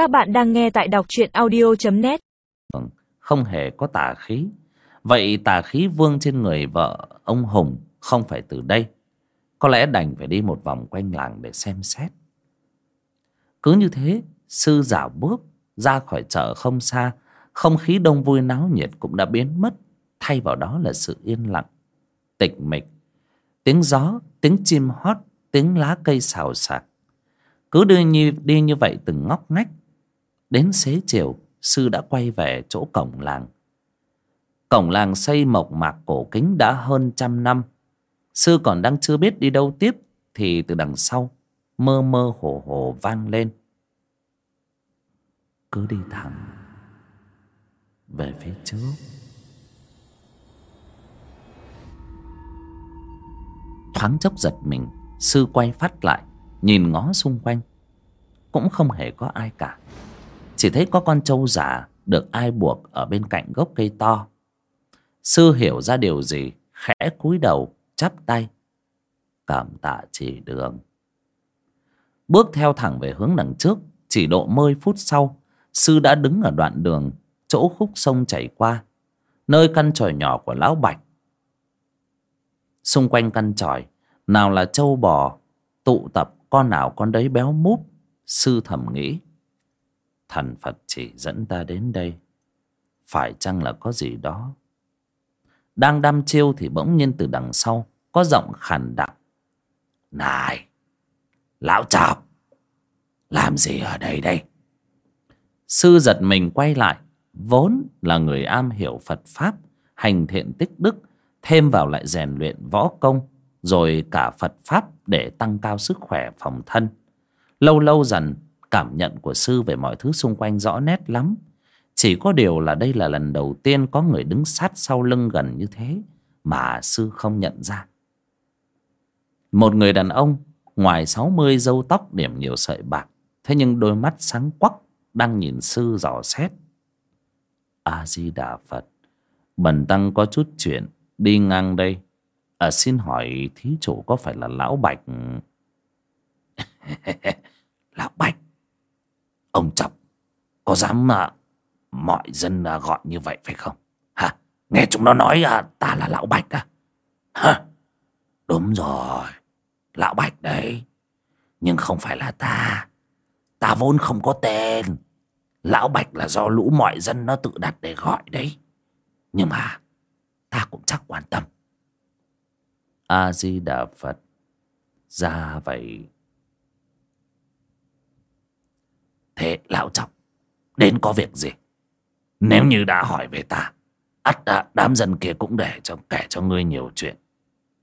Các bạn đang nghe tại đọc truyện audio.net vâng, Không hề có tà khí. Vậy tà khí vương trên người vợ ông Hùng không phải từ đây. Có lẽ đành phải đi một vòng quanh làng để xem xét. Cứ như thế Sư dạo bước ra khỏi chợ không xa Không khí đông vui náo nhiệt cũng đã biến mất Thay vào đó là sự yên lặng Tịch mịch. Tiếng gió, tiếng chim hót Tiếng lá cây xào xạc. Cứ đi như, đi như vậy từng ngóc ngách Đến xế chiều, Sư đã quay về chỗ cổng làng. Cổng làng xây mộc mạc cổ kính đã hơn trăm năm. Sư còn đang chưa biết đi đâu tiếp, Thì từ đằng sau, Mơ mơ hồ hồ vang lên. Cứ đi thẳng, Về phía trước. Thoáng chốc giật mình, Sư quay phát lại, Nhìn ngó xung quanh. Cũng không hề có ai cả. Chỉ thấy có con trâu giả Được ai buộc ở bên cạnh gốc cây to. Sư hiểu ra điều gì, Khẽ cúi đầu, chắp tay. Cảm tạ chỉ đường. Bước theo thẳng về hướng đằng trước, Chỉ độ mươi phút sau, Sư đã đứng ở đoạn đường, Chỗ khúc sông chảy qua, Nơi căn tròi nhỏ của lão Bạch. Xung quanh căn tròi Nào là trâu bò, Tụ tập con nào con đấy béo múp, Sư thầm nghĩ. Thần Phật chỉ dẫn ta đến đây. Phải chăng là có gì đó? Đang đăm chiêu thì bỗng nhiên từ đằng sau Có giọng khàn đặc Này, Lão chọc Làm gì ở đây đây? Sư giật mình quay lại, Vốn là người am hiểu Phật Pháp, Hành thiện tích đức, Thêm vào lại rèn luyện võ công, Rồi cả Phật Pháp Để tăng cao sức khỏe phòng thân. Lâu lâu dần Cảm nhận của sư về mọi thứ xung quanh rõ nét lắm. Chỉ có điều là đây là lần đầu tiên Có người đứng sát sau lưng gần như thế Mà sư không nhận ra. Một người đàn ông Ngoài sáu mươi râu tóc điểm nhiều sợi bạc Thế nhưng đôi mắt sáng quắc Đang nhìn sư dò xét. A-di-đà Phật Bần tăng có chút chuyện Đi ngang đây. À, Xin hỏi thí chủ có phải là Lão Bạch? Lão Bạch? Ông chọc Có dám mà Mọi dân à, gọi như vậy phải không? Hả? Nghe chúng nó nói à, ta là Lão Bạch à? Hả? Đúng rồi Lão Bạch đấy. Nhưng không phải là ta. Ta vốn không có tên. Lão Bạch là do lũ mọi dân nó tự đặt để gọi đấy. Nhưng mà Ta cũng chắc quan tâm. A-di-đà Phật Ra vậy. Thế lão trọng Đến có việc gì? Nếu như đã hỏi về ta ắt đã đám dân kia cũng để cho kể cho ngươi nhiều chuyện.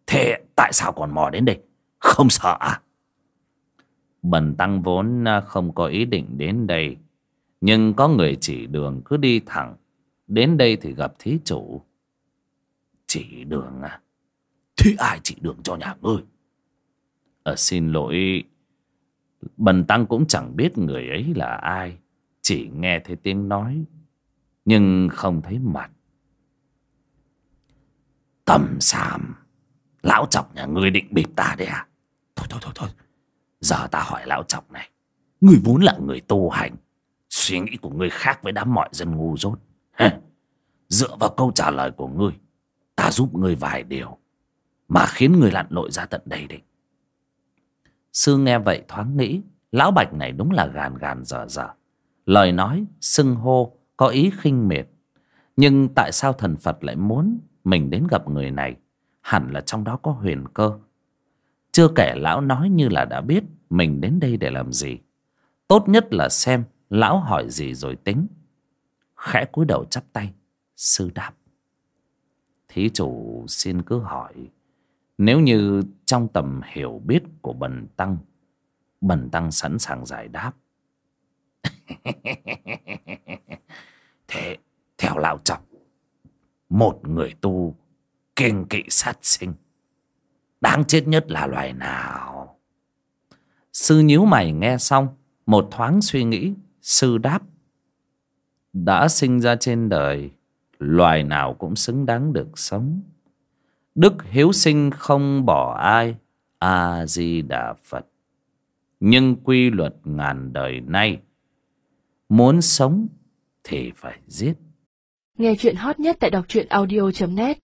Thế tại sao còn mò đến đây? Không sợ à? Bần tăng vốn không có ý định đến đây Nhưng có người chỉ đường cứ đi thẳng. Đến đây thì gặp thí chủ. Chỉ đường à? Thế ai chỉ đường cho nhà ngươi? Ờ xin lỗi Bần tăng cũng chẳng biết người ấy là ai, Chỉ nghe thấy tiếng nói, Nhưng không thấy mặt. Tầm xàm Lão chọc nhà ngươi định bịp ta đấy à? Thôi thôi thôi thôi. Giờ ta hỏi lão chọc này. Ngươi vốn là người tu hành, Suy nghĩ của ngươi khác với đám mọi dân ngu dốt. Dựa vào câu trả lời của ngươi, Ta giúp ngươi vài điều Mà khiến ngươi lặn lội ra tận đây đấy. Sư nghe vậy thoáng nghĩ Lão Bạch này đúng là gàn gàn dở dở. Lời nói, xưng hô Có ý khinh miệt. Nhưng tại sao thần Phật lại muốn Mình đến gặp người này? Hẳn là trong đó có huyền cơ. Chưa kể lão nói như là đã biết Mình đến đây để làm gì. Tốt nhất là xem Lão hỏi gì rồi tính. Khẽ cúi đầu chắp tay Sư đáp. Thí chủ xin cứ hỏi nếu như trong tầm hiểu biết của bần tăng Bần tăng sẵn sàng giải đáp. Thế, theo lão trọng, Một người tu kiêng kỵ sát sinh, Đáng chết nhất là loài nào? Sư nhíu mày nghe xong, Một thoáng suy nghĩ, Sư đáp, Đã sinh ra trên đời, Loài nào cũng xứng đáng được sống? Đức hiếu sinh không bỏ ai, A-di-đà Phật. Nhưng quy luật ngàn đời nay, muốn sống thì phải giết. Nghe chuyện hot nhất tại đọc truyện audio.net